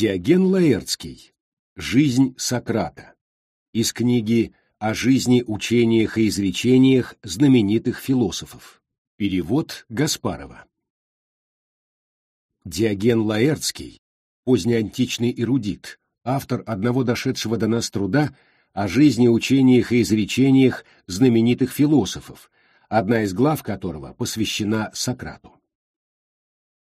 Диоген Лаэртский. Жизнь Сократа. Из книги «О жизни, учениях и изречениях знаменитых философов». Перевод Гаспарова. Диоген Лаэртский, позднеантичный эрудит, автор одного дошедшего до нас труда о жизни, учениях и изречениях знаменитых философов, одна из глав которого посвящена Сократу.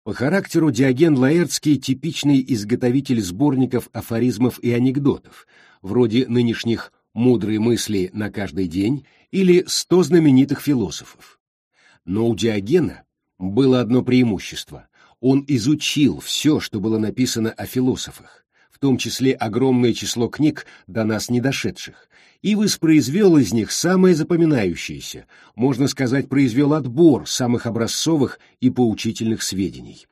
По характеру Диоген Лаэртский типичный изготовитель сборников афоризмов и анекдотов, вроде нынешних «Мудрые мысли на каждый день» или «Сто знаменитых философов». Но у Диогена было одно преимущество. Он изучил все, что было написано о философах, том числе огромное число книг, до нас не дошедших, и воспроизвел из них самое запоминающееся, можно сказать, произвел отбор самых образцовых и поучительных сведений.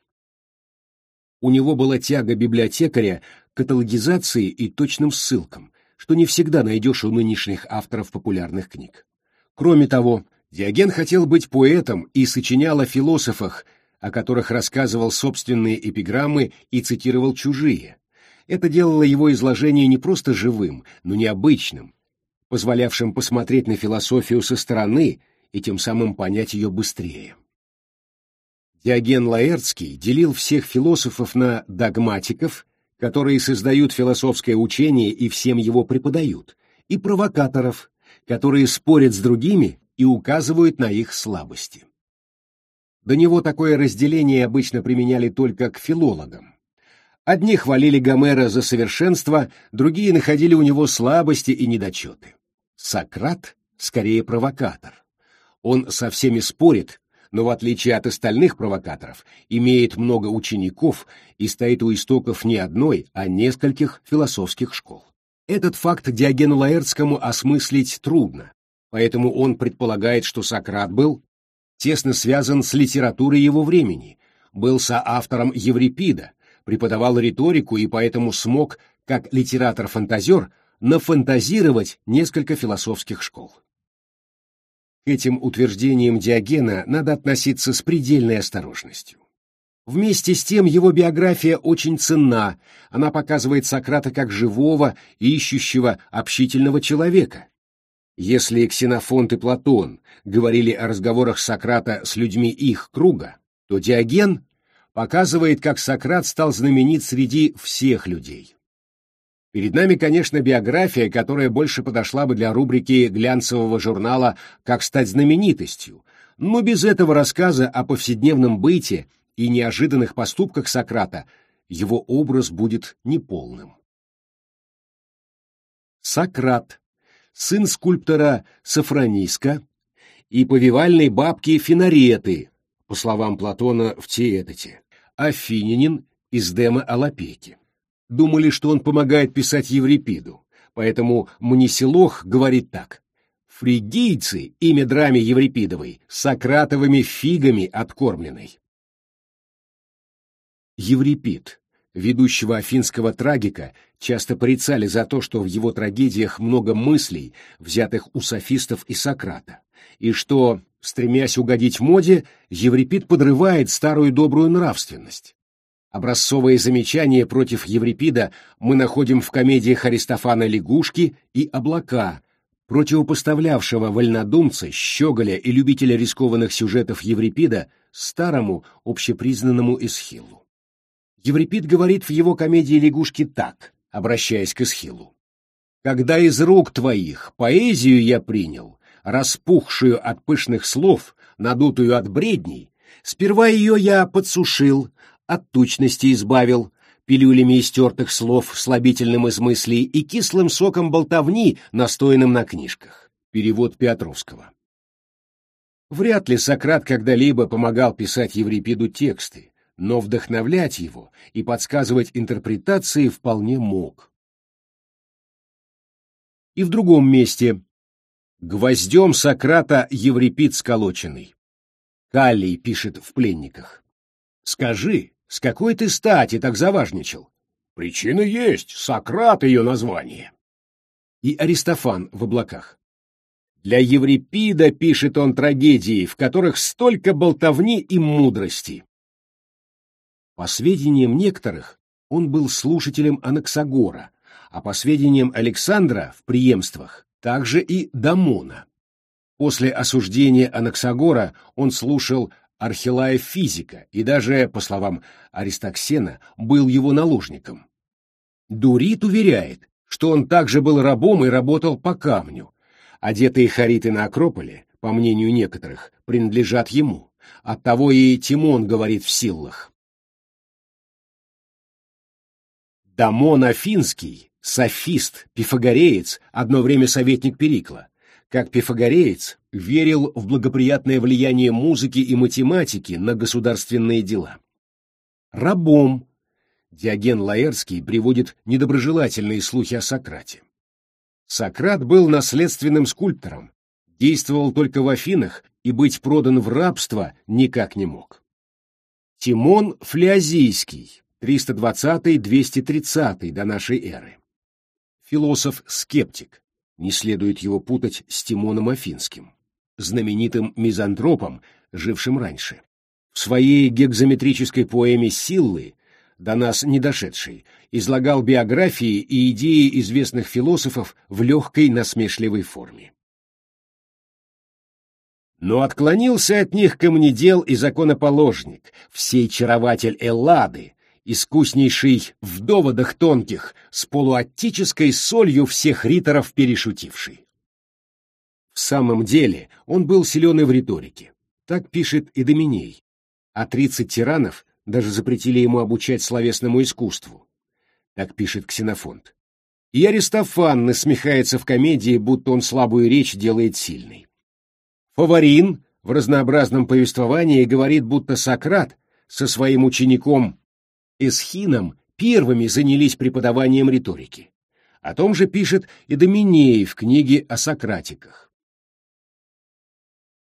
У него была тяга библиотекаря к каталогизации и точным ссылкам, что не всегда найдешь у нынешних авторов популярных книг. Кроме того, Диоген хотел быть поэтом и сочинял о философах, о которых рассказывал собственные эпиграммы и цитировал чужие. Это делало его изложение не просто живым, но необычным, позволявшим посмотреть на философию со стороны и тем самым понять ее быстрее. Диоген Лаэртский делил всех философов на догматиков, которые создают философское учение и всем его преподают, и провокаторов, которые спорят с другими и указывают на их слабости. До него такое разделение обычно применяли только к филологам. Одни хвалили Гомера за совершенство, другие находили у него слабости и недочеты. Сократ скорее провокатор. Он со всеми спорит, но в отличие от остальных провокаторов, имеет много учеников и стоит у истоков не одной, а нескольких философских школ. Этот факт Диогену Лаэртскому осмыслить трудно, поэтому он предполагает, что Сократ был тесно связан с литературой его времени, был соавтором Еврипида, преподавал риторику и поэтому смог, как литератор-фантазер, нафантазировать несколько философских школ. К этим утверждениям Диогена надо относиться с предельной осторожностью. Вместе с тем его биография очень ценна, она показывает Сократа как живого ищущего общительного человека. Если Ксенофонт и Платон говорили о разговорах Сократа с людьми их круга, то Диоген показывает, как Сократ стал знаменит среди всех людей. Перед нами, конечно, биография, которая больше подошла бы для рубрики глянцевого журнала «Как стать знаменитостью», но без этого рассказа о повседневном быте и неожиданных поступках Сократа его образ будет неполным. Сократ, сын скульптора Сафрониска и повивальной бабки Финареты, по словам Платона в Теэтоте, афининин из Дема Алапеки думали, что он помогает писать Еврипиду, поэтому Мнесилох говорит так. Фригийцы, имя драме Еврипидовой, сократовыми фигами откормленной. Еврипид, ведущего афинского трагика, часто порицали за то, что в его трагедиях много мыслей, взятых у софистов и Сократа, и что, стремясь угодить моде, Еврипид подрывает старую добрую нравственность. Образцовые замечания против Еврипида мы находим в комедиях Аристофана «Лягушки» и «Облака», противопоставлявшего вольнодумца, щеголя и любителя рискованных сюжетов Еврипида старому общепризнанному Эсхилу. Еврипид говорит в его комедии «Лягушки» так, обращаясь к Эсхилу. «Когда из рук твоих поэзию я принял, распухшую от пышных слов, надутую от бредней, сперва ее я подсушил, от тучности избавил, пилюлями истертых слов, слабительным из мыслей и кислым соком болтовни, настоянным на книжках. Перевод Петровского. Вряд ли Сократ когда-либо помогал писать Еврипиду тексты, но вдохновлять его и подсказывать интерпретации вполне мог. И в другом месте «Гвоздем Сократа Еврипид сколоченный». Каллий пишет в «Пленниках». «Скажи, с какой ты стати так заважничал? Причина есть, Сократ ее название. И Аристофан в облаках. Для Еврипида пишет он трагедии, в которых столько болтовни и мудрости. По сведениям некоторых, он был слушателем Анаксагора, а по сведениям Александра в преемствах также и Дамона. После осуждения Анаксагора он слушал Архилая физика и даже, по словам Аристоксена, был его наложником. Дурит уверяет, что он также был рабом и работал по камню. Одетые хариты на Акрополе, по мнению некоторых, принадлежат ему. Оттого и Тимон говорит в силлах. Дамон Афинский, софист, пифагореец, одно время советник Перикла, как пифагореец, верил в благоприятное влияние музыки и математики на государственные дела. Рабом Диоген Лаэрский приводит недоброжелательные слухи о Сократе. Сократ был наследственным скульптором, действовал только в Афинах и быть продан в рабство никак не мог. Тимон Флеозийский, 320-230 до нашей эры. Философ-скептик, не следует его путать с Тимоном Афинским, знаменитым мизантропом, жившим раньше. В своей гекзометрической поэме «Силлы», до нас не дошедшей, излагал биографии и идеи известных философов в легкой насмешливой форме. Но отклонился от них камнедел и законоположник, всей чарователь Эллады, искуснейший в доводах тонких, с полуаттической солью всех риторов перешутивший. В самом деле он был силен и в риторике. Так пишет и Доминей. А тридцать тиранов даже запретили ему обучать словесному искусству. Так пишет Ксенофонт. И Аристофан насмехается в комедии, будто он слабую речь делает сильной. Фаворин в разнообразном повествовании говорит, будто Сократ со своим учеником Эсхином первыми занялись преподаванием риторики. О том же пишет и Доминей в книге о Сократиках.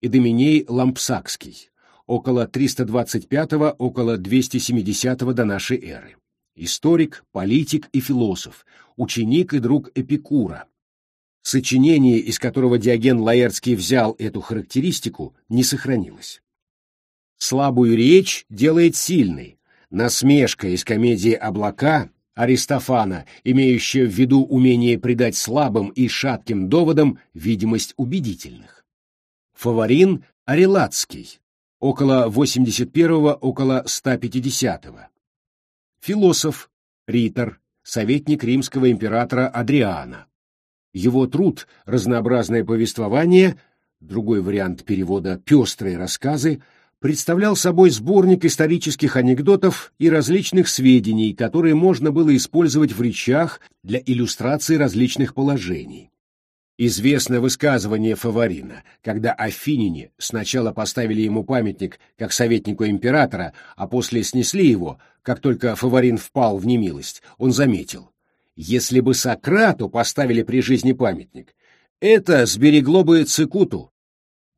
Идоминей Лампсакский, около 325 около 270 до нашей эры. Историк, политик и философ, ученик и друг Эпикура. Сочинение, из которого Диоген Лаэртский взял эту характеристику, не сохранилось. Слабую речь делает сильной, Насмешка из комедии «Облака» Аристофана, имеющая в виду умение придать слабым и шатким доводам видимость убедительных. Фаворин Арелатский, около 81-го, около 150-го. Философ, ритор, советник римского императора Адриана. Его труд «Разнообразное повествование», другой вариант перевода «Пестрые рассказы», представлял собой сборник исторических анекдотов и различных сведений, которые можно было использовать в речах для иллюстрации различных положений. Известно высказывание Фаворина, когда афиняне сначала поставили ему памятник как советнику императора, а после снесли его, как только Фаворин впал в немилость, он заметил, если бы Сократу поставили при жизни памятник, это сберегло бы Цикуту,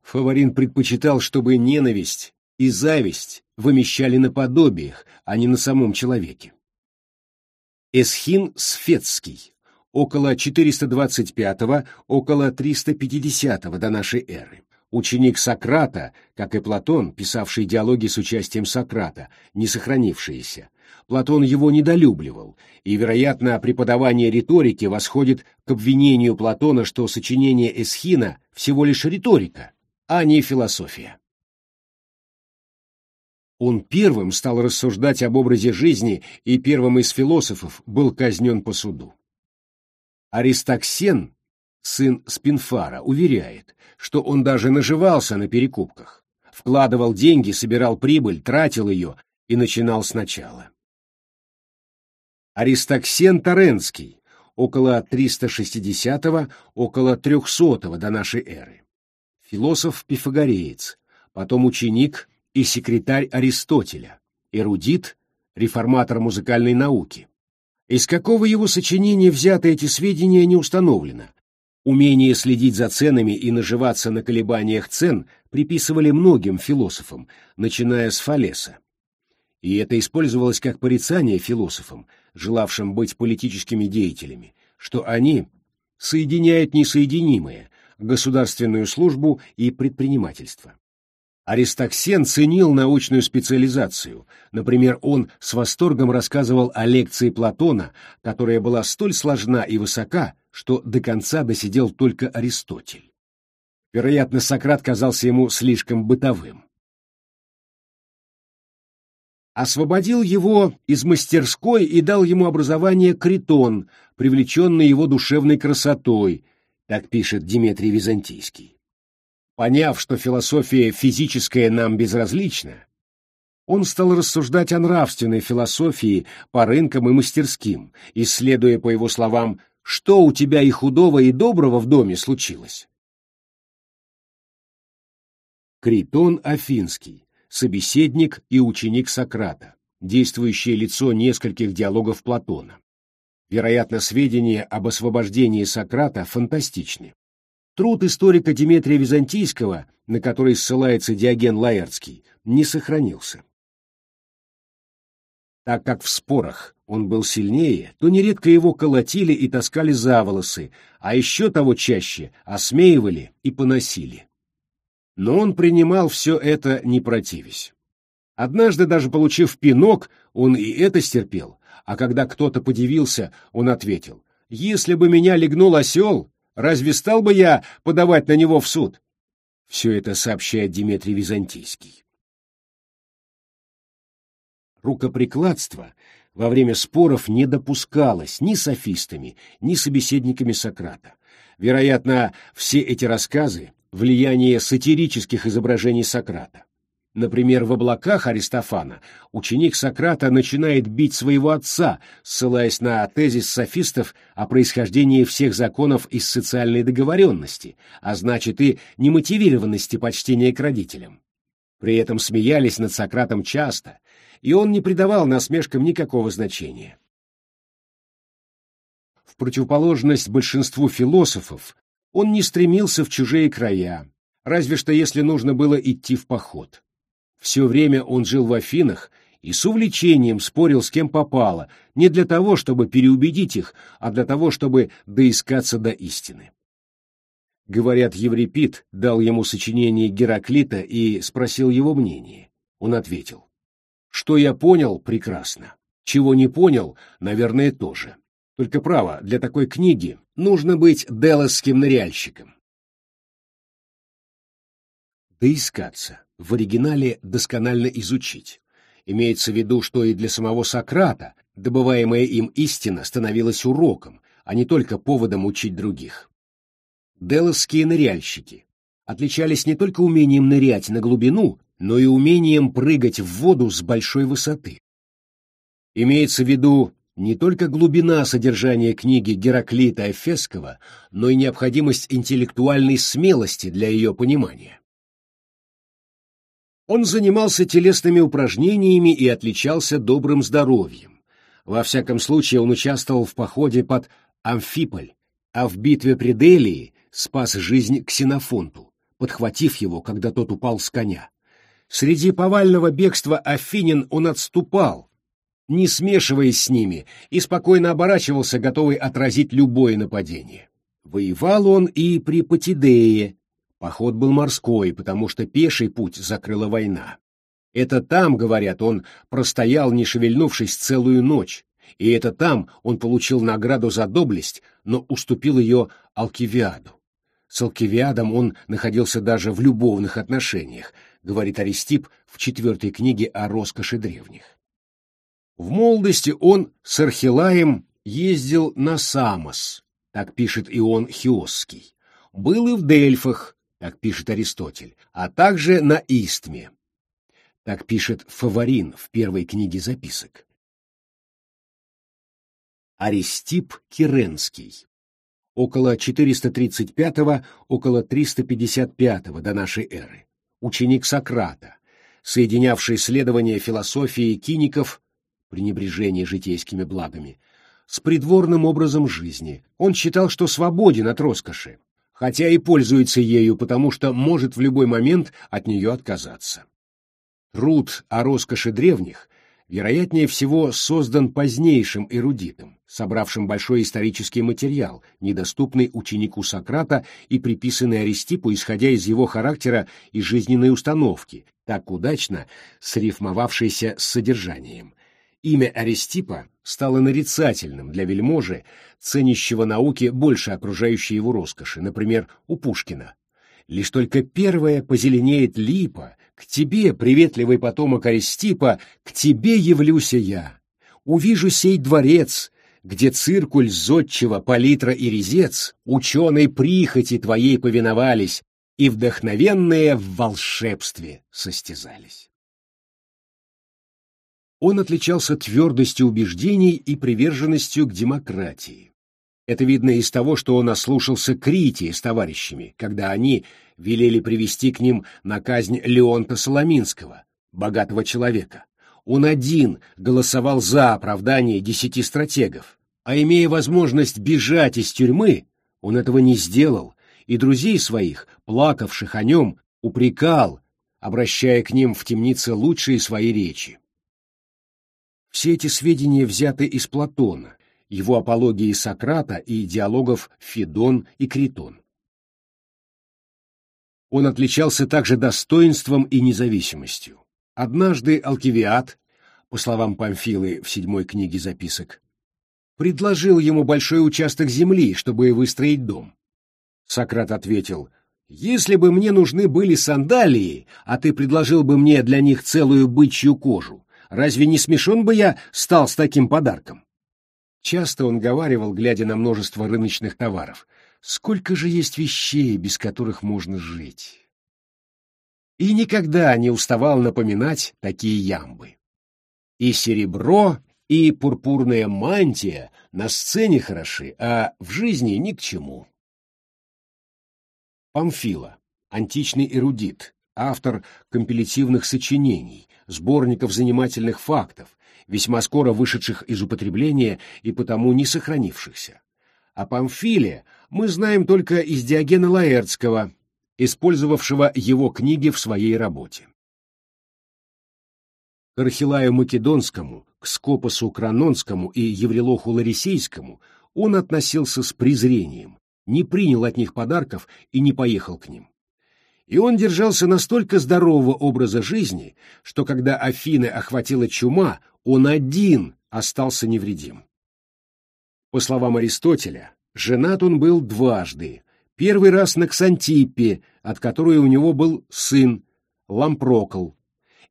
Фаворин предпочитал, чтобы ненависть и зависть вымещали на подобиях, а не на самом человеке. Эсхин Сфетский, около 425 около 350 до нашей эры. Ученик Сократа, как и Платон, писавший диалоги с участием Сократа, не сохранившиеся. Платон его недолюбливал, и, вероятно, преподавание риторики восходит к обвинению Платона, что сочинение Эсхина всего лишь риторика, а не философия. Он первым стал рассуждать об образе жизни и первым из философов был казнен по суду. Аристоксен, сын Спинфара, уверяет, что он даже наживался на перекупках, вкладывал деньги, собирал прибыль, тратил ее и начинал сначала. Аристоксен Таренский, около 360-го, около 300-го до нашей эры философ-пифагореец, потом ученик и секретарь Аристотеля, эрудит, реформатор музыкальной науки. Из какого его сочинения взяты эти сведения не установлено. Умение следить за ценами и наживаться на колебаниях цен приписывали многим философам, начиная с Фалеса. И это использовалось как порицание философам, желавшим быть политическими деятелями, что они соединяют несоединимое, государственную службу и предпринимательство. Аристоксен ценил научную специализацию. Например, он с восторгом рассказывал о лекции Платона, которая была столь сложна и высока, что до конца досидел только Аристотель. Вероятно, Сократ казался ему слишком бытовым. Освободил его из мастерской и дал ему образование Критон, привлеченный его душевной красотой, так пишет Дмитрий Византийский. Поняв, что философия физическая нам безразлична, он стал рассуждать о нравственной философии по рынкам и мастерским, исследуя, по его словам, что у тебя и худого, и доброго в доме случилось. Критон Афинский, собеседник и ученик Сократа, действующее лицо нескольких диалогов Платона. Вероятно, сведения об освобождении Сократа фантастичны. Труд историка Дмитрия Византийского, на который ссылается Диоген Лаэртский, не сохранился. Так как в спорах он был сильнее, то нередко его колотили и таскали за волосы, а еще того чаще осмеивали и поносили. Но он принимал все это не противясь. Однажды, даже получив пинок, он и это стерпел, а когда кто-то подивился, он ответил, «Если бы меня легнул осел, Разве стал бы я подавать на него в суд? Все это сообщает Дмитрий Византийский. Рукоприкладство во время споров не допускалось ни софистами, ни собеседниками Сократа. Вероятно, все эти рассказы — влияние сатирических изображений Сократа. Например, в облаках Аристофана ученик Сократа начинает бить своего отца, ссылаясь на тезис софистов о происхождении всех законов из социальной договоренности, а значит и немотивированности почтения к родителям. При этом смеялись над Сократом часто, и он не придавал насмешкам никакого значения. В противоположность большинству философов, он не стремился в чужие края, разве что если нужно было идти в поход. Все время он жил в Афинах и с увлечением спорил с кем попало, не для того, чтобы переубедить их, а для того, чтобы доискаться до истины. Говорят, Еврипид дал ему сочинение Гераклита и спросил его мнение. Он ответил, «Что я понял, прекрасно. Чего не понял, наверное, тоже. Только право, для такой книги нужно быть делосским ныряльщиком». Доискаться в оригинале досконально изучить. Имеется в виду, что и для самого Сократа добываемая им истина становилась уроком, а не только поводом учить других. Делосские ныряльщики отличались не только умением нырять на глубину, но и умением прыгать в воду с большой высоты. Имеется в виду не только глубина содержания книги Гераклита Эфесского, но и необходимость интеллектуальной смелости для ее понимания. Он занимался телесными упражнениями и отличался добрым здоровьем. Во всяком случае, он участвовал в походе под Амфиполь, а в битве при Делии спас жизнь Ксенофонту, подхватив его, когда тот упал с коня. Среди повального бегства Афинин он отступал, не смешиваясь с ними, и спокойно оборачивался, готовый отразить любое нападение. Воевал он и при Патидее, Поход был морской, потому что пеший путь закрыла война. Это там, говорят, он простоял, не шевельнувшись, целую ночь, и это там он получил награду за доблесть, но уступил ее Алкивиаду. С Алкивиадом он находился даже в любовных отношениях, говорит Аристип в четвертой книге о роскоши древних. В молодости он с Архилаем ездил на Самос, так пишет Ион Хиосский. Был и в Дельфах, так пишет Аристотель, а также на Истме. Так пишет Фаворин в первой книге записок. Аристип Киренский. Около 435 около 355 до нашей эры. Ученик Сократа, соединявший исследования философии киников, пренебрежение житейскими благами, с придворным образом жизни. Он считал, что свободен от роскоши, хотя и пользуется ею, потому что может в любой момент от нее отказаться. Труд о роскоши древних, вероятнее всего, создан позднейшим эрудитом, собравшим большой исторический материал, недоступный ученику Сократа и приписанный Аристипу, исходя из его характера и жизненной установки, так удачно срифмовавшийся с содержанием. Имя Аристипа стало нарицательным для вельможи, ценящего науки больше окружающей его роскоши, например, у Пушкина. Лишь только первая позеленеет липа, к тебе, приветливый потомок Аристипа, к тебе явлюся я. Увижу сей дворец, где циркуль зодчего, палитра и резец, ученой прихоти твоей повиновались и вдохновенные в волшебстве состязались. Он отличался твердостью убеждений и приверженностью к демократии. Это видно из того, что он ослушался Критии с товарищами, когда они велели привести к ним на казнь Леонта Соломинского, богатого человека. Он один голосовал за оправдание десяти стратегов, а имея возможность бежать из тюрьмы, он этого не сделал, и друзей своих, плакавших о нем, упрекал, обращая к ним в темнице лучшие свои речи. Все эти сведения взяты из Платона, его апологии Сократа и диалогов Федон и Критон. Он отличался также достоинством и независимостью. Однажды Алкивиад, по словам Памфилы в седьмой книге записок, предложил ему большой участок земли, чтобы выстроить дом. Сократ ответил, «Если бы мне нужны были сандалии, а ты предложил бы мне для них целую бычью кожу, Разве не смешон бы я стал с таким подарком? Часто он говаривал, глядя на множество рыночных товаров, сколько же есть вещей, без которых можно жить. И никогда не уставал напоминать такие ямбы. И серебро, и пурпурная мантия на сцене хороши, а в жизни ни к чему. Памфила, античный эрудит, автор компилятивных сочинений, сборников занимательных фактов, весьма скоро вышедших из употребления и потому не сохранившихся. О Памфиле мы знаем только из Диогена Лаэртского, использовавшего его книги в своей работе. К Архилаю Македонскому, к Скопосу Кранонскому и Еврелоху Ларисейскому он относился с презрением, не принял от них подарков и не поехал к ним и он держался настолько здорового образа жизни, что когда Афины охватила чума, он один остался невредим. По словам Аристотеля, женат он был дважды. Первый раз на Ксантиппе, от которой у него был сын, Лампрокл,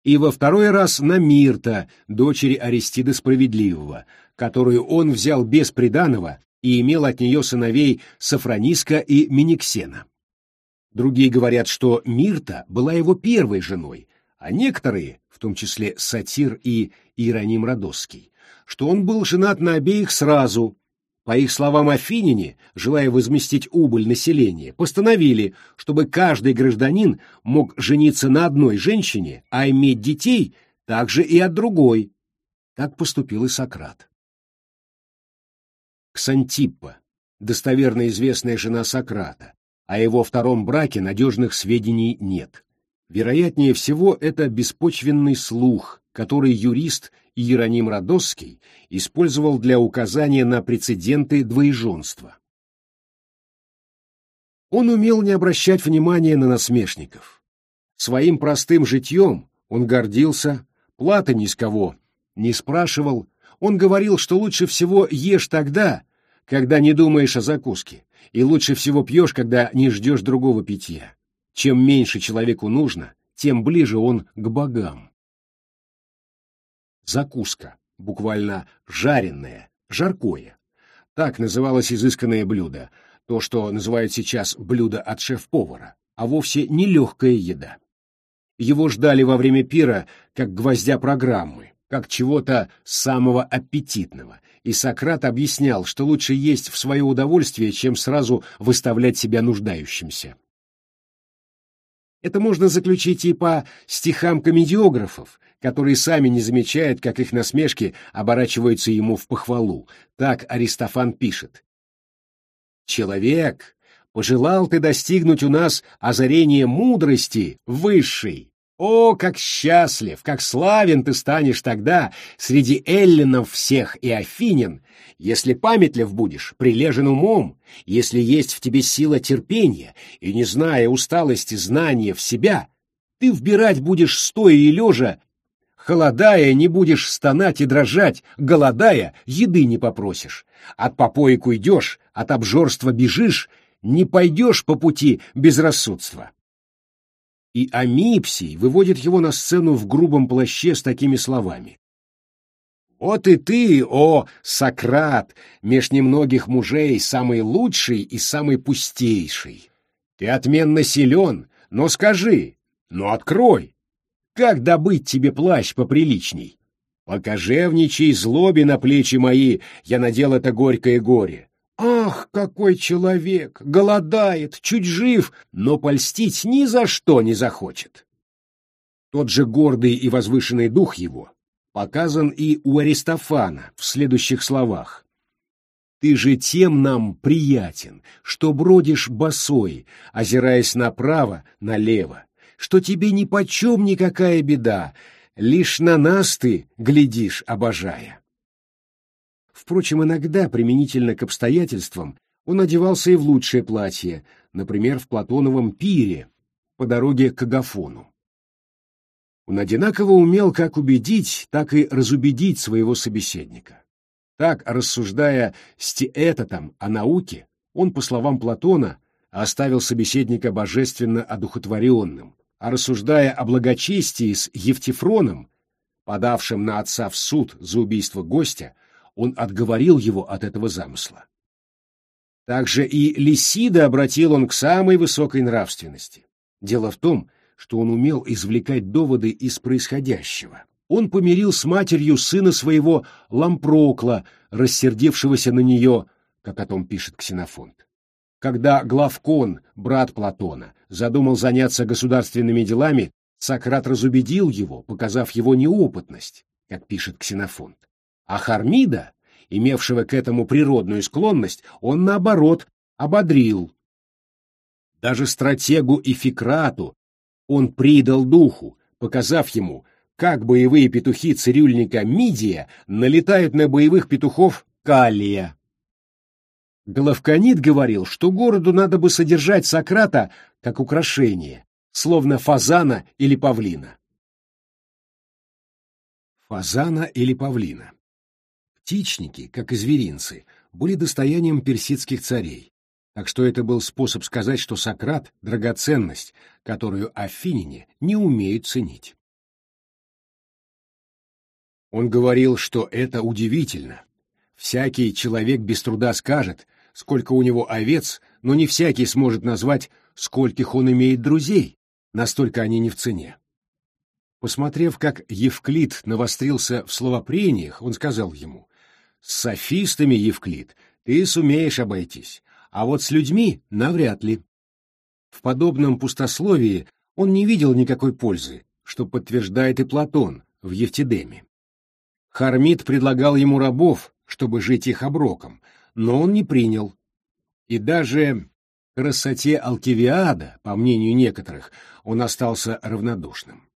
и во второй раз на Мирта, дочери Аристида Справедливого, которую он взял без приданого и имел от нее сыновей Сафрониска и Миниксена. Другие говорят, что Мирта была его первой женой, а некоторые, в том числе Сатир и Иероним Радосский, что он был женат на обеих сразу. По их словам, афиняне, желая возместить убыль населения, постановили, чтобы каждый гражданин мог жениться на одной женщине, а иметь детей также и от другой. Так поступил и Сократ. Ксантиппа, достоверно известная жена Сократа, о его втором браке надежных сведений нет. Вероятнее всего, это беспочвенный слух, который юрист Иероним Радосский использовал для указания на прецеденты двоеженства. Он умел не обращать внимания на насмешников. Своим простым житьем он гордился, платы ни с кого не спрашивал, он говорил, что лучше всего ешь тогда, когда не думаешь о закуске, и лучше всего пьешь, когда не ждешь другого питья. Чем меньше человеку нужно, тем ближе он к богам. Закуска, буквально жареное, жаркое. Так называлось изысканное блюдо, то, что называют сейчас блюдо от шеф-повара, а вовсе не легкая еда. Его ждали во время пира как гвоздя программы, как чего-то самого аппетитного, и Сократ объяснял, что лучше есть в свое удовольствие, чем сразу выставлять себя нуждающимся. Это можно заключить и по стихам комедиографов, которые сами не замечают, как их насмешки оборачиваются ему в похвалу. Так Аристофан пишет. «Человек, пожелал ты достигнуть у нас озарения мудрости высшей. О, как счастлив, как славен ты станешь тогда среди эллинов всех и афинин, если памятлив будешь, прилежен умом, если есть в тебе сила терпения, и, не зная усталости знания в себя, ты вбирать будешь стоя и лежа, холодая не будешь стонать и дрожать, голодая еды не попросишь, от попоек уйдешь, от обжорства бежишь, не пойдешь по пути безрассудства и Амипсий выводит его на сцену в грубом плаще с такими словами. «Вот и ты, о, Сократ, меж немногих мужей самый лучший и самый пустейший. Ты отменно силен, но скажи, но открой, как добыть тебе плащ поприличней? Покажевничай злобе на плечи мои, я надел это горькое горе. Ах, какой человек! Голодает, чуть жив, но польстить ни за что не захочет. Тот же гордый и возвышенный дух его показан и у Аристофана в следующих словах. «Ты же тем нам приятен, что бродишь босой, озираясь направо, налево, что тебе нипочем никакая беда, лишь на нас ты глядишь, обожая». Впрочем, иногда, применительно к обстоятельствам, он одевался и в лучшее платье, например, в Платоновом пире по дороге к Агафону. Он одинаково умел как убедить, так и разубедить своего собеседника. Так, рассуждая с Тиэтотом о науке, он, по словам Платона, оставил собеседника божественно одухотворенным, а рассуждая о благочестии с Евтифроном, подавшим на отца в суд за убийство гостя, он отговорил его от этого замысла. Также и Лисида обратил он к самой высокой нравственности. Дело в том, что он умел извлекать доводы из происходящего. Он помирил с матерью сына своего Лампрокла, рассердившегося на нее, как о том пишет Ксенофонт. Когда Главкон, брат Платона, задумал заняться государственными делами, Сократ разубедил его, показав его неопытность, как пишет Ксенофонт. А Хармида, имевшего к этому природную склонность, он, наоборот, ободрил. Даже стратегу и Фикрату он придал духу, показав ему, как боевые петухи цирюльника Мидия налетают на боевых петухов Калия. Головканит говорил, что городу надо бы содержать Сократа как украшение, словно фазана или павлина. Фазана или павлина. Птичники, как и зверинцы, были достоянием персидских царей, так что это был способ сказать, что Сократ — драгоценность, которую афиняне не умеют ценить. Он говорил, что это удивительно. Всякий человек без труда скажет, сколько у него овец, но не всякий сможет назвать, скольких он имеет друзей, настолько они не в цене. Посмотрев, как Евклид навострился в словопрениях, он сказал ему, с софистами, Евклид, ты сумеешь обойтись, а вот с людьми навряд ли. В подобном пустословии он не видел никакой пользы, что подтверждает и Платон в Евтидеме. Хармит предлагал ему рабов, чтобы жить их оброком, но он не принял. И даже красоте Алкивиада, по мнению некоторых, он остался равнодушным.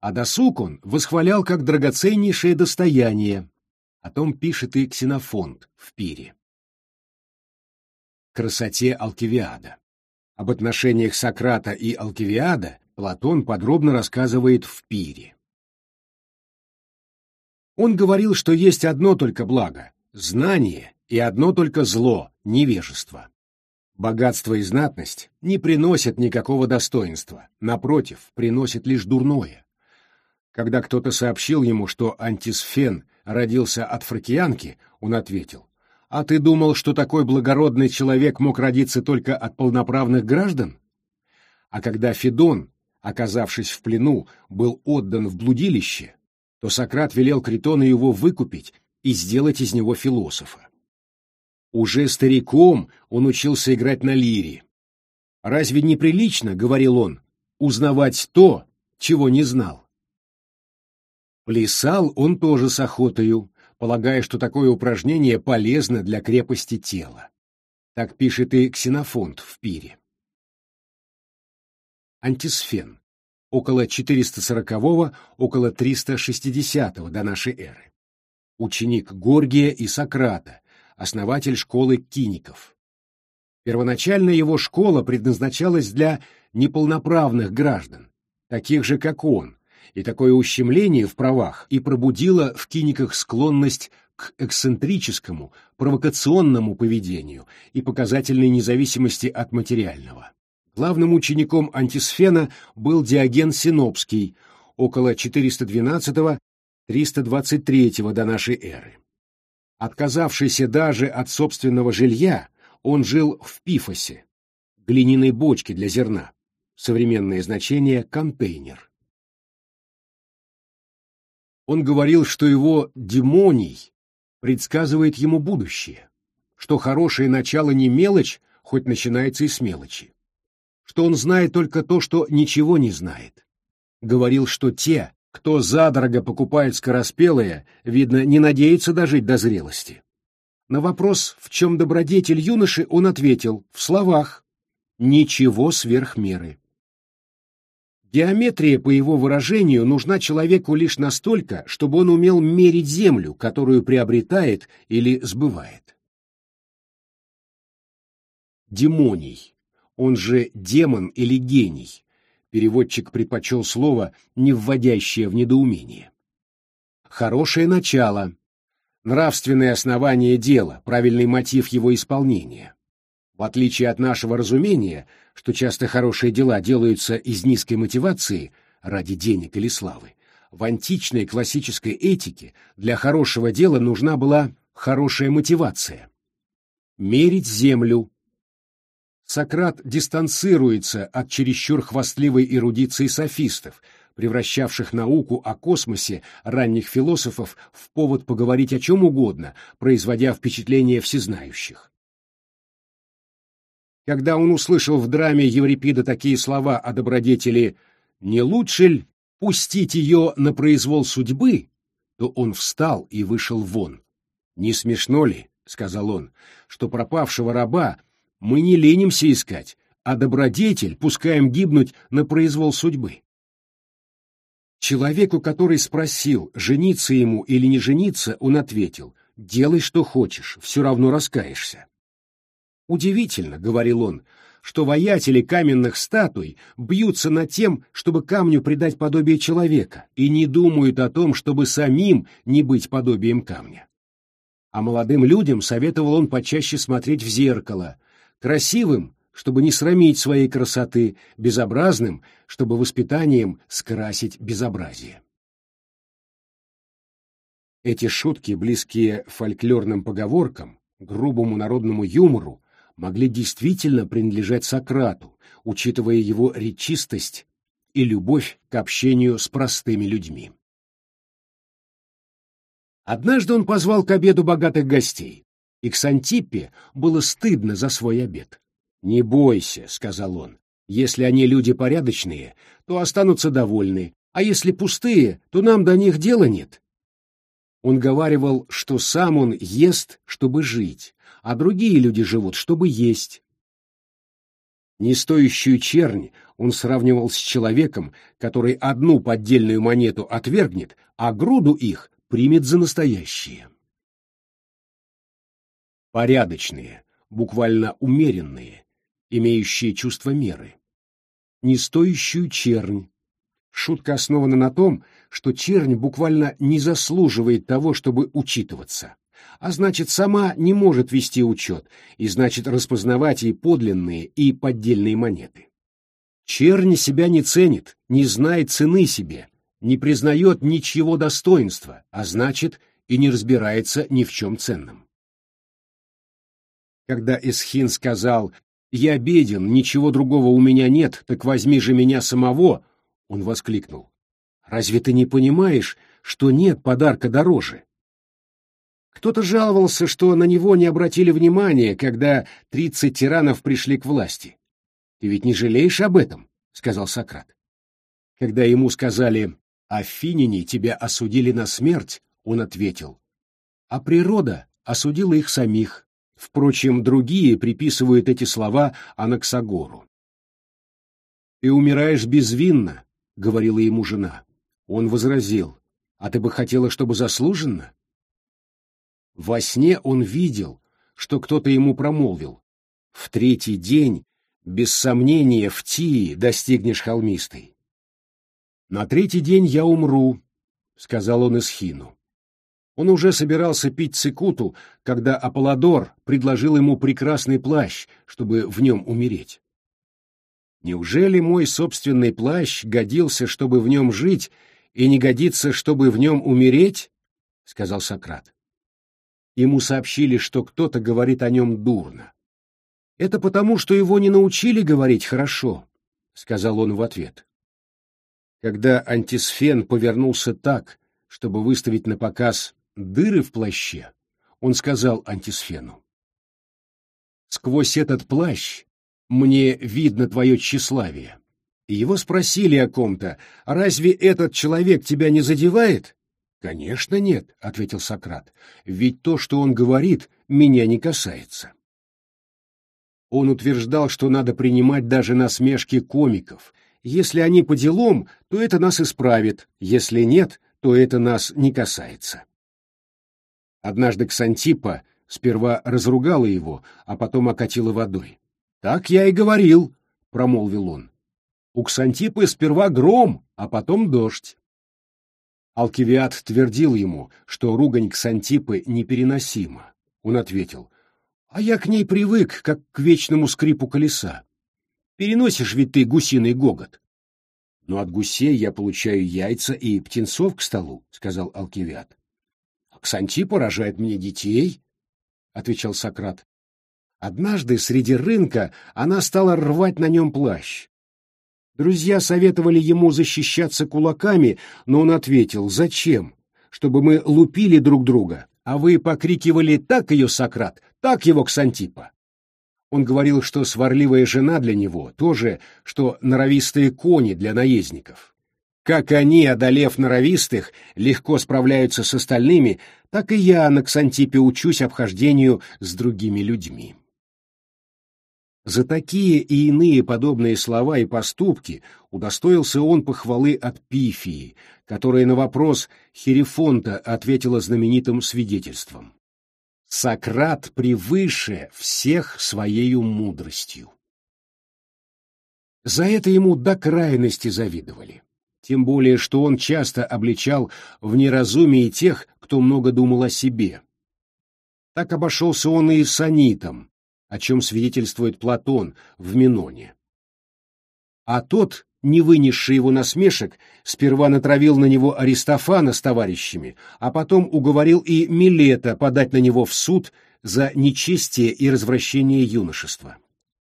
А досуг он восхвалял как драгоценнейшее достояние, о том пишет и Ксенофонт в Пире. Красоте Алкивиада. Об отношениях Сократа и Алкивиада Платон подробно рассказывает в Пире. Он говорил, что есть одно только благо — знание, и одно только зло — невежество. Богатство и знатность не приносят никакого достоинства, напротив, приносят лишь дурное. Когда кто-то сообщил ему, что антисфен родился от фракиянки, он ответил, «А ты думал, что такой благородный человек мог родиться только от полноправных граждан?» А когда Федон, оказавшись в плену, был отдан в блудилище, то Сократ велел Критону его выкупить и сделать из него философа. Уже стариком он учился играть на лире. «Разве неприлично, — говорил он, — узнавать то, чего не знал?» Плясал он тоже с охотою, полагая, что такое упражнение полезно для крепости тела. Так пишет и Ксенофонт в пире. Антисфен. около 440 около 360 до нашей эры. Ученик Горгия и Сократа, основатель школы киников. Первоначально его школа предназначалась для неполноправных граждан, таких же, как он, и такое ущемление в правах и пробудило в киниках склонность к эксцентрическому, провокационному поведению и показательной независимости от материального. Главным учеником антисфена был Диоген Синопский, около 412-323 до нашей эры. Отказавшийся даже от собственного жилья, он жил в пифосе, глиняной бочке для зерна, современное значение – контейнер. Он говорил, что его демоний предсказывает ему будущее, что хорошее начало не мелочь, хоть начинается и с мелочи, что он знает только то, что ничего не знает. Говорил, что те, кто задорого покупает скороспелое, видно, не надеется дожить до зрелости. На вопрос, в чем добродетель юноши, он ответил в словах «ничего сверх меры». Геометрия, по его выражению, нужна человеку лишь настолько, чтобы он умел мерить землю, которую приобретает или сбывает. Демоний, он же демон или гений. Переводчик предпочел слово, не вводящее в недоумение. Хорошее начало, нравственное основание дела, правильный мотив его исполнения. В отличие от нашего разумения, что часто хорошие дела делаются из низкой мотивации ради денег или славы, в античной классической этике для хорошего дела нужна была хорошая мотивация. Мерить землю. Сократ дистанцируется от чересчур хвастливой эрудиции софистов, превращавших науку о космосе ранних философов в повод поговорить о чем угодно, производя впечатление всезнающих. Когда он услышал в драме Еврипида такие слова о добродетели «не лучше ли пустить ее на произвол судьбы», то он встал и вышел вон. «Не смешно ли, — сказал он, — что пропавшего раба мы не ленимся искать, а добродетель пускаем гибнуть на произвол судьбы?» Человеку, который спросил, жениться ему или не жениться, он ответил, «Делай, что хочешь, все равно раскаешься». Удивительно, — говорил он, — что воятели каменных статуй бьются над тем, чтобы камню придать подобие человека, и не думают о том, чтобы самим не быть подобием камня. А молодым людям советовал он почаще смотреть в зеркало, красивым, чтобы не срамить своей красоты, безобразным, чтобы воспитанием скрасить безобразие. Эти шутки, близкие фольклорным поговоркам, грубому народному юмору, могли действительно принадлежать Сократу, учитывая его речистость и любовь к общению с простыми людьми. Однажды он позвал к обеду богатых гостей, и к Сантиппе было стыдно за свой обед. «Не бойся», — сказал он, — «если они люди порядочные, то останутся довольны, а если пустые, то нам до них дела нет». Он говаривал, что сам он ест, чтобы жить, а другие люди живут, чтобы есть. Нестоящую чернь он сравнивал с человеком, который одну поддельную монету отвергнет, а груду их примет за настоящие. Порядочные, буквально умеренные, имеющие чувство меры. Нестоящую чернь. Шутка основана на том, что чернь буквально не заслуживает того, чтобы учитываться а значит, сама не может вести учет, и значит, распознавать и подлинные, и поддельные монеты. Черни себя не ценит, не знает цены себе, не признает ничего достоинства, а значит, и не разбирается ни в чем ценном. Когда Эсхин сказал «Я беден, ничего другого у меня нет, так возьми же меня самого», он воскликнул. «Разве ты не понимаешь, что нет подарка дороже? Кто-то жаловался, что на него не обратили внимания, когда тридцать тиранов пришли к власти. «Ты ведь не жалеешь об этом?» — сказал Сократ. Когда ему сказали «Афиняне тебя осудили на смерть», он ответил «А природа осудила их самих». Впрочем, другие приписывают эти слова Анаксагору. «Ты умираешь безвинно, — говорила ему жена. Он возразил, «А ты бы хотела, чтобы заслуженно?» Во сне он видел, что кто-то ему промолвил, «В третий день, без сомнения, в Тии достигнешь холмистой». «На третий день я умру», — сказал он Исхину. Он уже собирался пить цикуту, когда Аполлодор предложил ему прекрасный плащ, чтобы в нем умереть. Неужели мой собственный плащ годился, чтобы в нем жить, и не годится, чтобы в нем умереть? — сказал Сократ. Ему сообщили, что кто-то говорит о нем дурно. — Это потому, что его не научили говорить хорошо, — сказал он в ответ. Когда антисфен повернулся так, чтобы выставить на показ дыры в плаще, он сказал антисфену. «Сквозь этот плащ мне видно твое тщеславие. Его спросили о ком-то, «А разве этот человек тебя не задевает? Конечно, нет, ответил Сократ, ведь то, что он говорит, меня не касается. Он утверждал, что надо принимать даже насмешки комиков. Если они по делам, то это нас исправит, если нет, то это нас не касается. Однажды Ксантипа сперва разругала его, а потом окатила водой. «Так я и говорил», — промолвил он. «У Ксантипы сперва гром, а потом дождь». Алкивиад твердил ему, что ругань Ксантипы непереносима. Он ответил, «А я к ней привык, как к вечному скрипу колеса. Переносишь ведь ты гусиный гогот». «Но от гусей я получаю яйца и птенцов к столу», — сказал Алкивиад. «Ксантипа рожает мне детей», — отвечал Сократ. Однажды среди рынка она стала рвать на нем плащ. Друзья советовали ему защищаться кулаками, но он ответил, «Зачем? Чтобы мы лупили друг друга, а вы покрикивали так ее, Сократ, так его Ксантипа». Он говорил, что сварливая жена для него — тоже, что норовистые кони для наездников. Как они, одолев норовистых, легко справляются с остальными, так и я на Ксантипе учусь обхождению с другими людьми. За такие и иные подобные слова и поступки удостоился он похвалы от Пифии, которая на вопрос Херифонта ответила знаменитым свидетельством. «Сократ превыше всех своею мудростью». За это ему до крайности завидовали. Тем более, что он часто обличал в неразумии тех, кто много думал о себе. Так обошелся он и с о чем свидетельствует Платон в Миноне. А тот, не вынесший его насмешек, сперва натравил на него Аристофана с товарищами, а потом уговорил и Милета подать на него в суд за нечестие и развращение юношества.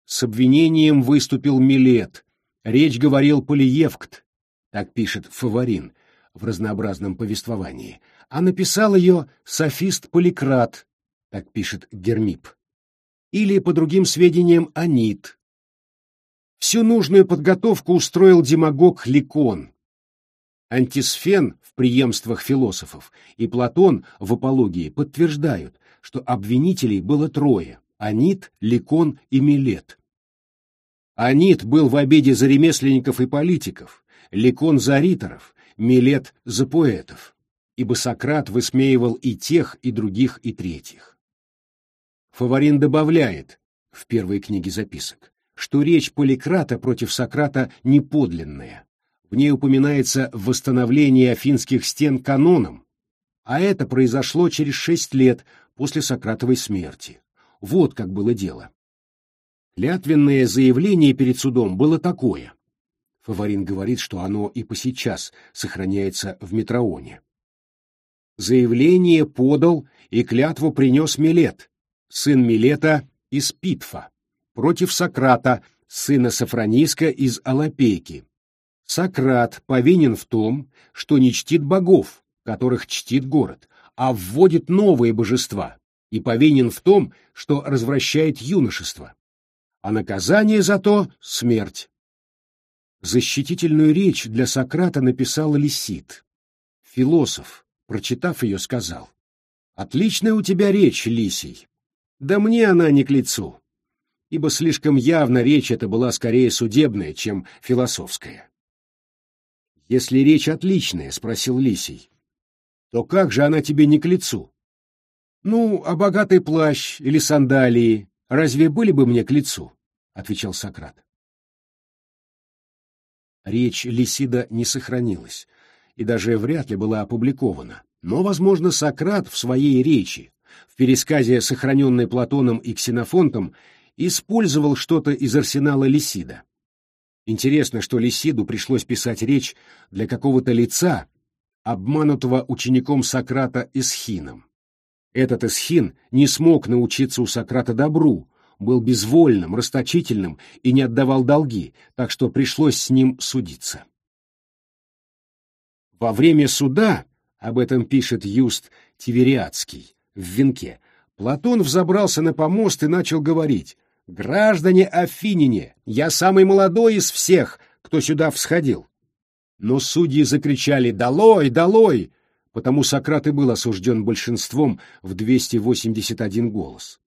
С обвинением выступил Милет, речь говорил Полиевкт, так пишет Фаворин в разнообразном повествовании, а написал ее софист Поликрат, так пишет Гермип или, по другим сведениям, Анит. Всю нужную подготовку устроил демагог Ликон. Антисфен в преемствах философов и Платон в апологии подтверждают, что обвинителей было трое — Анит, Ликон и Милет. Анит был в обиде за ремесленников и политиков, Ликон за риторов, Милет за поэтов, ибо Сократ высмеивал и тех, и других, и третьих. Фаворин добавляет в первой книге записок, что речь Поликрата против Сократа неподлинная. В ней упоминается восстановление афинских стен каноном, а это произошло через шесть лет после Сократовой смерти. Вот как было дело. Клятвенное заявление перед судом было такое. Фаворин говорит, что оно и по сейчас сохраняется в Метрооне. Заявление подал и клятву принес Милет, сын Милета из Питфа, против Сократа, сына Сафрониска из Алапейки. Сократ повинен в том, что не чтит богов, которых чтит город, а вводит новые божества, и повинен в том, что развращает юношество. А наказание за то — смерть. Защитительную речь для Сократа написал Лисит. Философ, прочитав ее, сказал, «Отличная у тебя речь, Лисий, да мне она не к лицу, ибо слишком явно речь эта была скорее судебная, чем философская. Если речь отличная, — спросил Лисий, — то как же она тебе не к лицу? Ну, а богатый плащ или сандалии разве были бы мне к лицу? — отвечал Сократ. Речь Лисида не сохранилась и даже вряд ли была опубликована, но, возможно, Сократ в своей речи, в пересказе, сохраненной Платоном и Ксенофонтом, использовал что-то из арсенала Лисида. Интересно, что Лисиду пришлось писать речь для какого-то лица, обманутого учеником Сократа Эсхином. Этот Эсхин не смог научиться у Сократа добру, был безвольным, расточительным и не отдавал долги, так что пришлось с ним судиться. Во время суда, об этом пишет Юст Тивериадский в «Венке», Платон взобрался на помост и начал говорить «Граждане Афинине, я самый молодой из всех, кто сюда всходил». Но судьи закричали «Долой! Долой!», потому Сократ и был осужден большинством в 281 голос.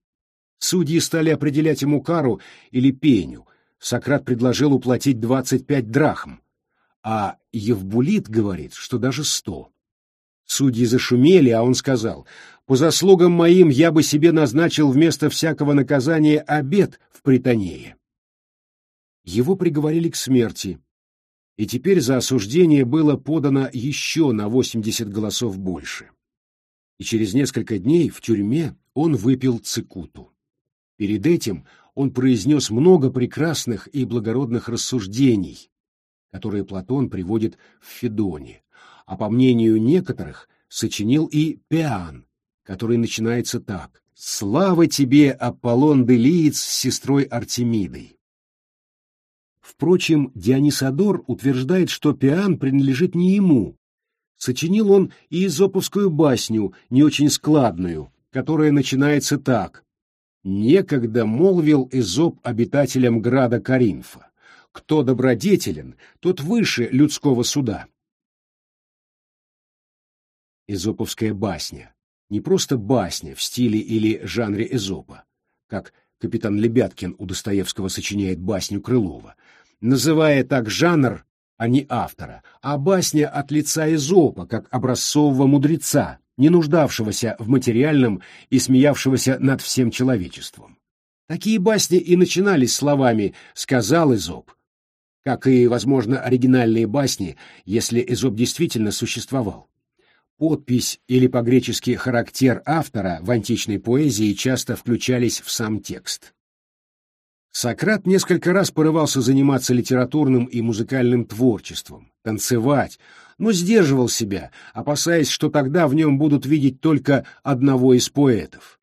Судьи стали определять ему кару или пеню. Сократ предложил уплатить 25 драхм, а Евбулит говорит, что даже 100. Судьи зашумели, а он сказал, «По заслугам моим я бы себе назначил вместо всякого наказания обед в Притонее». Его приговорили к смерти, и теперь за осуждение было подано еще на 80 голосов больше. И через несколько дней в тюрьме он выпил цикуту. Перед этим он произнес много прекрасных и благородных рассуждений, которые Платон приводит в Федоне, а по мнению некоторых сочинил и Пеан, который начинается так «Слава тебе, Аполлон Делиец с сестрой Артемидой». Впрочем, Дионисодор утверждает, что Пиан принадлежит не ему. Сочинил он и изоповскую басню, не очень складную, которая начинается так Некогда молвил Эзоп обитателям града Каринфа. Кто добродетелен, тот выше людского суда. Эзоповская басня. Не просто басня в стиле или жанре Эзопа, как капитан Лебяткин у Достоевского сочиняет басню Крылова, называя так жанр, а не автора, а басня от лица Эзопа, как образцового мудреца, не нуждавшегося в материальном и смеявшегося над всем человечеством. Такие басни и начинались словами «сказал Эзоп», как и, возможно, оригинальные басни, если Эзоп действительно существовал. Подпись или по-гречески характер автора в античной поэзии часто включались в сам текст. Сократ несколько раз порывался заниматься литературным и музыкальным творчеством, танцевать, но сдерживал себя, опасаясь, что тогда в нем будут видеть только одного из поэтов.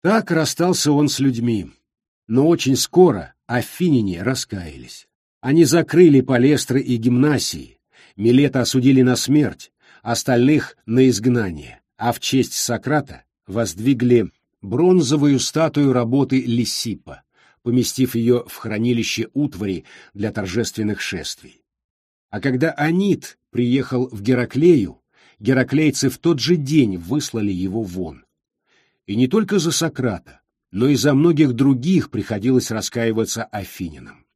Так расстался он с людьми, но очень скоро афиняне раскаялись. Они закрыли палестры и гимнасии, Милета осудили на смерть, остальных — на изгнание, а в честь Сократа воздвигли бронзовую статую работы Лисипа, поместив ее в хранилище утвари для торжественных шествий. А когда Анит приехал в Гераклею, гераклейцы в тот же день выслали его вон. И не только за Сократа, но и за многих других приходилось раскаиваться афининам.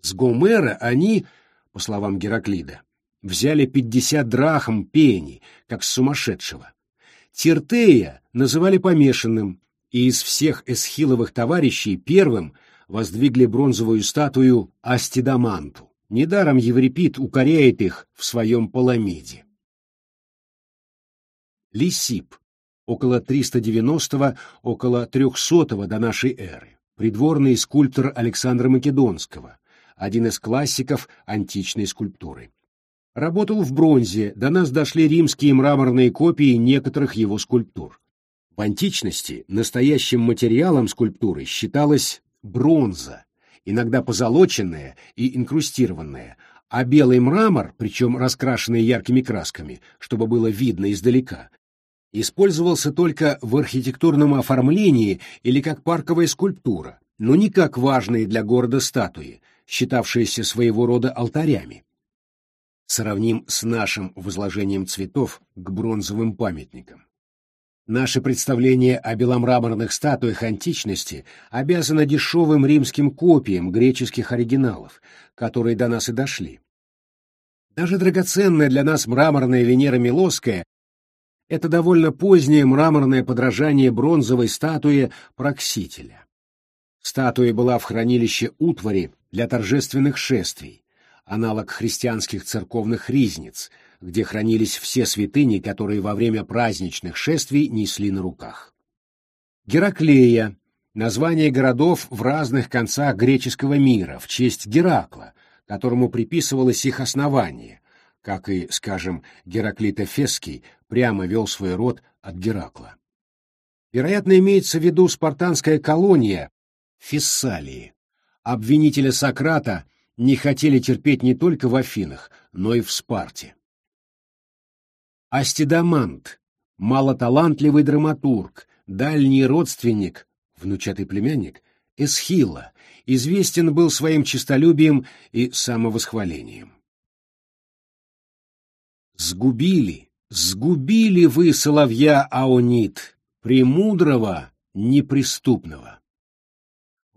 С Гомера они, по словам Гераклида, взяли пятьдесят драхм пени, как сумасшедшего. Тиртея называли помешанным, и из всех эсхиловых товарищей первым воздвигли бронзовую статую Астидаманту. Недаром Еврипид укоряет их в своем Паламиде. Лисип. Около 390 около 300 до нашей эры. Придворный скульптор Александра Македонского, один из классиков античной скульптуры. Работал в бронзе, до нас дошли римские мраморные копии некоторых его скульптур. В античности настоящим материалом скульптуры считалась бронза, иногда позолоченная и инкрустированная, а белый мрамор, причем раскрашенный яркими красками, чтобы было видно издалека, использовался только в архитектурном оформлении или как парковая скульптура, но не как важные для города статуи, считавшиеся своего рода алтарями. Сравним с нашим возложением цветов к бронзовым памятникам. Наше представление о беломраморных статуях античности обязано дешевым римским копиям греческих оригиналов, которые до нас и дошли. Даже драгоценная для нас мраморная Венера Милосская — это довольно позднее мраморное подражание бронзовой статуе Проксителя. Статуя была в хранилище утвари для торжественных шествий, аналог христианских церковных ризниц, где хранились все святыни, которые во время праздничных шествий несли на руках. Гераклея — название городов в разных концах греческого мира в честь Геракла, которому приписывалось их основание, как и, скажем, Гераклит Эфесский прямо вел свой род от Геракла. Вероятно, имеется в виду спартанская колония Фессалии. Обвинителя Сократа не хотели терпеть не только в Афинах, но и в Спарте. Астидамант, малоталантливый драматург, дальний родственник, внучатый племянник, Эсхила, известен был своим честолюбием и самовосхвалением. Сгубили, сгубили вы, соловья Аонит, премудрого, неприступного.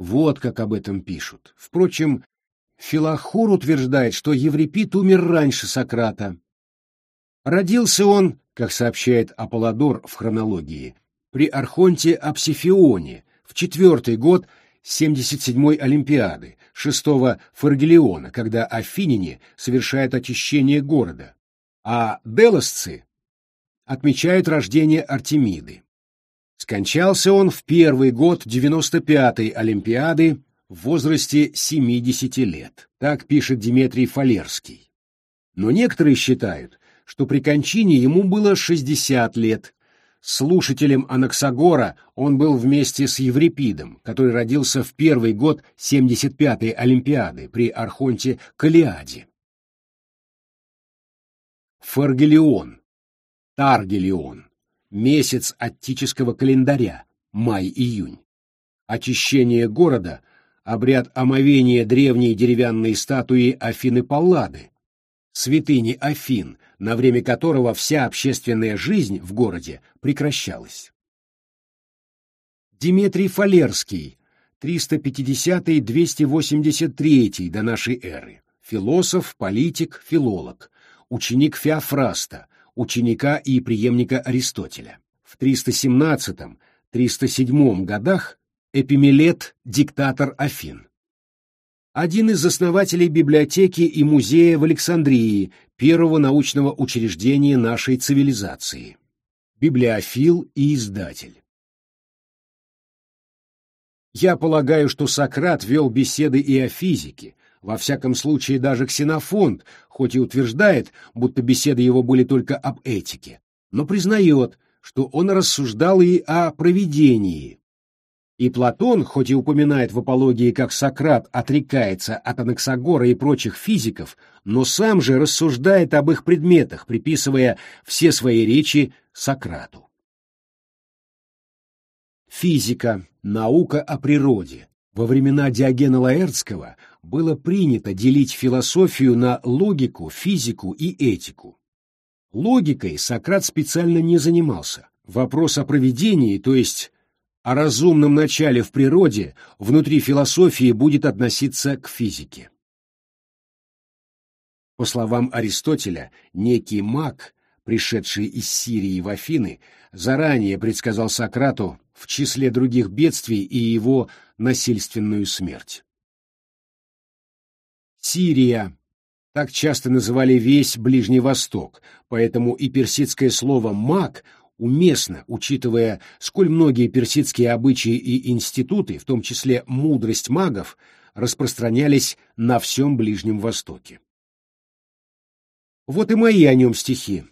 Вот как об этом пишут. Впрочем, Филохор утверждает, что Еврипид умер раньше Сократа. Родился он, как сообщает Аполлодор в хронологии, при Архонте Апсифионе в четвертый год 77-й Олимпиады, шестого Фаргелиона, когда афиняне совершают очищение города, а делосцы отмечают рождение Артемиды. Скончался он в первый год 95-й Олимпиады в возрасте 70 лет. Так пишет Дмитрий Фалерский. Но некоторые считают, что при кончине ему было 60 лет, Слушателем Анаксагора он был вместе с Еврипидом, который родился в первый год 75-й Олимпиады при Архонте Калиаде. Фаргелион, Таргелион, месяц аттического календаря, май-июнь. Очищение города, обряд омовения древней деревянной статуи Афины Паллады, святыни Афин, на время которого вся общественная жизнь в городе прекращалась. Дмитрий Фалерский, 350-283 до нашей эры, философ, политик, филолог, ученик Феофраста, ученика и преемника Аристотеля. В 317-307 годах Эпимелет – диктатор Афин один из основателей библиотеки и музея в Александрии, первого научного учреждения нашей цивилизации. Библиофил и издатель. Я полагаю, что Сократ вел беседы и о физике, во всяком случае даже Ксенофонт, хоть и утверждает, будто беседы его были только об этике, но признает, что он рассуждал и о провидении, и Платон, хоть и упоминает в апологии, как Сократ отрекается от Анаксагора и прочих физиков, но сам же рассуждает об их предметах, приписывая все свои речи Сократу. Физика, наука о природе. Во времена Диогена Лаэртского было принято делить философию на логику, физику и этику. Логикой Сократ специально не занимался. Вопрос о проведении, то есть о разумном начале в природе внутри философии будет относиться к физике. По словам Аристотеля, некий маг, пришедший из Сирии в Афины, заранее предсказал Сократу в числе других бедствий и его насильственную смерть. Сирия. Так часто называли весь Ближний Восток, поэтому и персидское слово «маг» уместно, учитывая, сколь многие персидские обычаи и институты, в том числе мудрость магов, распространялись на всем Ближнем Востоке. Вот и мои о нем стихи.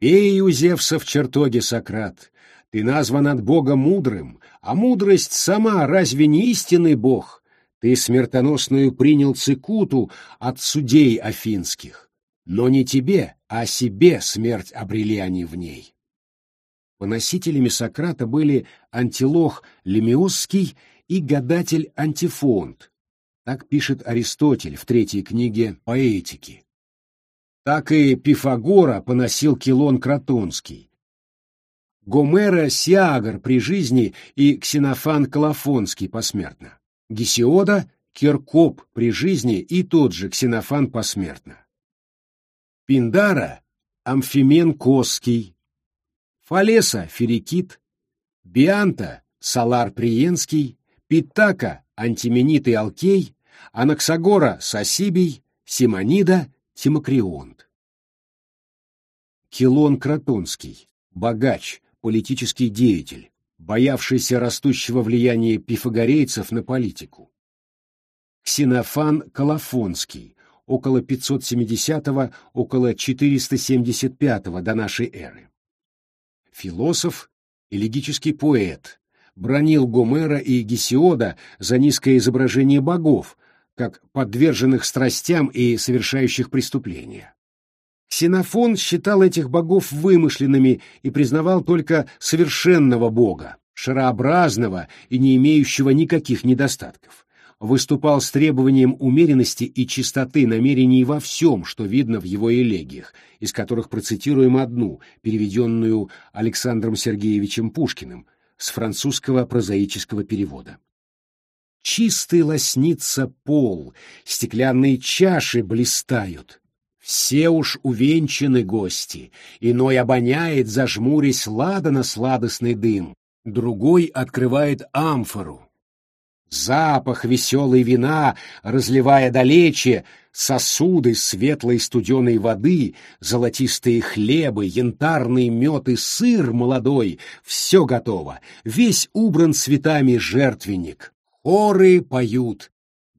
«Пей у Зевса в чертоге, Сократ, ты назван от Бога мудрым, а мудрость сама разве не истинный Бог? Ты смертоносную принял цикуту от судей афинских, но не тебе, а себе смерть обрели они в ней». Поносителями Сократа были антилох Лемиосский и гадатель Антифонт. Так пишет Аристотель в третьей книге «Поэтики». Так и Пифагора поносил Килон Кротонский. Гомера Сиагр при жизни и Ксенофан Колофонский посмертно. Гесиода Киркоп при жизни и тот же Ксенофан посмертно. Пиндара Амфимен Косский. Фалеса Ферикит. Бианта Салар Приенский. Питака Антименит и Алкей. Анаксагора Сосибий. Симонида Тимокрионт. Килон Кротонский. Богач, политический деятель, боявшийся растущего влияния пифагорейцев на политику. Ксенофан Колофонский, около 570-го, около 475-го до нашей эры. Философ, элегический поэт, бронил Гомера и Гесиода за низкое изображение богов, как подверженных страстям и совершающих преступления. Ксенофон считал этих богов вымышленными и признавал только совершенного бога, шарообразного и не имеющего никаких недостатков. Выступал с требованием умеренности и чистоты намерений во всем, что видно в его элегиях, из которых процитируем одну, переведенную Александром Сергеевичем Пушкиным, с французского прозаического перевода. Чистый лоснится пол, стеклянные чаши блистают, все уж увенчаны гости, иной обоняет, зажмурясь, ладано-сладостный дым, другой открывает амфору. Запах веселой вина, разливая далече, сосуды светлой студеной воды, золотистые хлебы, янтарный мед и сыр молодой — все готово, весь убран цветами жертвенник. Хоры поют,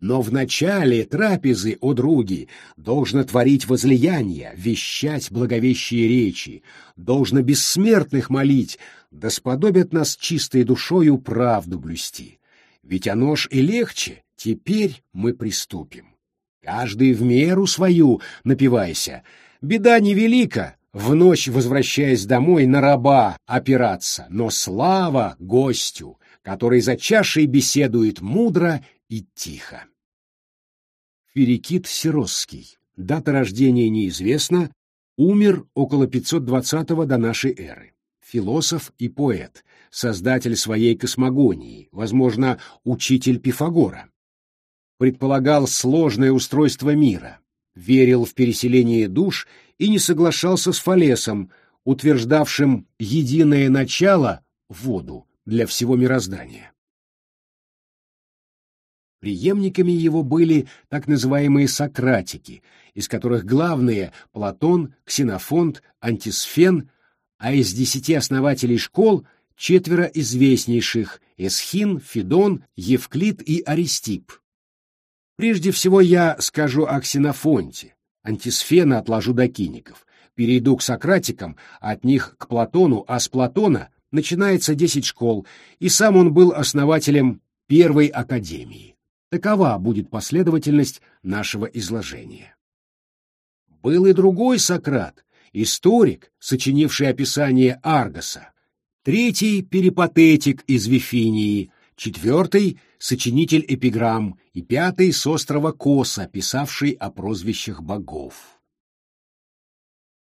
но в начале трапезы, о други, должно творить возлияние, вещать благовещие речи, должно бессмертных молить, да сподобят нас чистой душою правду блюсти. Ведь оно ж и легче, теперь мы приступим. Каждый в меру свою напивайся. Беда невелика, в ночь, возвращаясь домой, на раба опираться, но слава гостю, который за чашей беседует мудро и тихо. Ферикит Сиросский. Дата рождения неизвестна, умер около 520-го до нашей эры. Философ и поэт, создатель своей космогонии, возможно, учитель Пифагора. Предполагал сложное устройство мира, верил в переселение душ и не соглашался с Фалесом, утверждавшим единое начало — воду для всего мироздания. Приемниками его были так называемые сократики, из которых главные — Платон, Ксенофонт, Антисфен, а из десяти основателей школ — четверо известнейших — Эсхин, Федон, Евклид и Аристип. Прежде всего я скажу о Ксенофонте, Антисфена отложу до киников, перейду к сократикам, от них к Платону, а с Платона начинается десять школ, и сам он был основателем первой академии. Такова будет последовательность нашего изложения. Был и другой Сократ, историк, сочинивший описание Аргоса, третий — перипатетик из Вифинии, четвертый — сочинитель эпиграмм и пятый — с острова Коса, писавший о прозвищах богов.